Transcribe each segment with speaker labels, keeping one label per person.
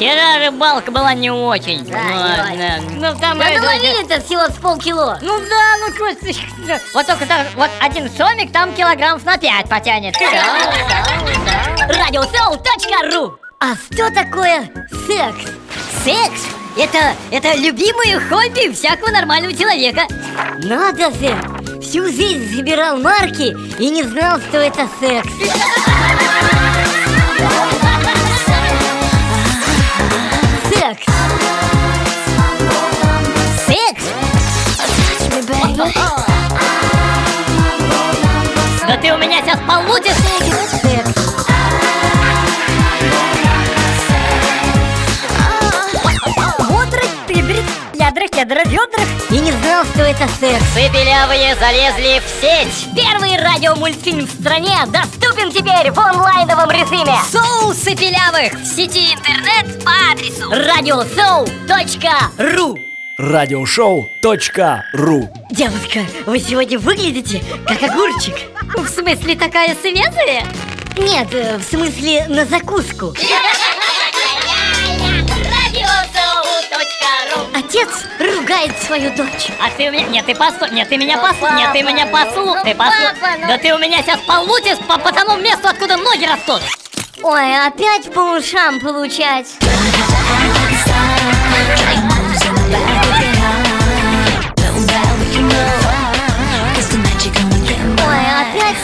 Speaker 1: рыбалка была не очень.
Speaker 2: Да,
Speaker 1: Ну,
Speaker 2: не
Speaker 1: да. Ну там...
Speaker 2: Да
Speaker 1: это-
Speaker 2: наловили-то всего с полкило.
Speaker 1: Ну да, ну Костя, вот только так, вот один сомик там килограмм на 5 потянет.
Speaker 2: Радиосоу.ру А что такое секс? Секс? Это, это любимое хобби всякого нормального человека Надо же! Всю жизнь забирал марки и не знал, что это секс Секс Секс?
Speaker 1: Да ты у меня сейчас получишь!
Speaker 2: Бодрых, прибрит, ядрых, ядрых, ядрых И не знал, что это секс
Speaker 1: Цепелявые залезли в сеть!
Speaker 2: Первый радиомультфильм в стране доступен теперь в онлайновом режиме
Speaker 1: Соусы пилявых в сети интернет по адресу
Speaker 2: Радиосоу.ру
Speaker 3: Радиошоу.ру
Speaker 2: Девушка, вы сегодня выглядите как огурчик.
Speaker 1: В смысле такая свежая?
Speaker 2: Нет, э, в смысле на закуску. Отец ругает свою дочь.
Speaker 1: А ты у меня... Нет, ты послушай... Нет, ты меня послушай... Нет, ты меня послушай... Ты послушай...
Speaker 2: Папа, ну-
Speaker 1: Да ты у меня сейчас получишь по, по тому месту, откуда ноги растут!
Speaker 2: Ой, опять по ушам получать Ой, опять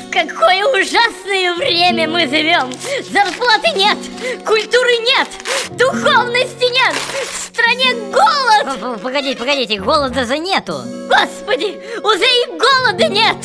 Speaker 2: В какое ужасное время мы живем! Зарплаты нет, культуры нет, духовности
Speaker 1: Погодите, погодите, голода же нету!
Speaker 2: Господи, уже и голода нет!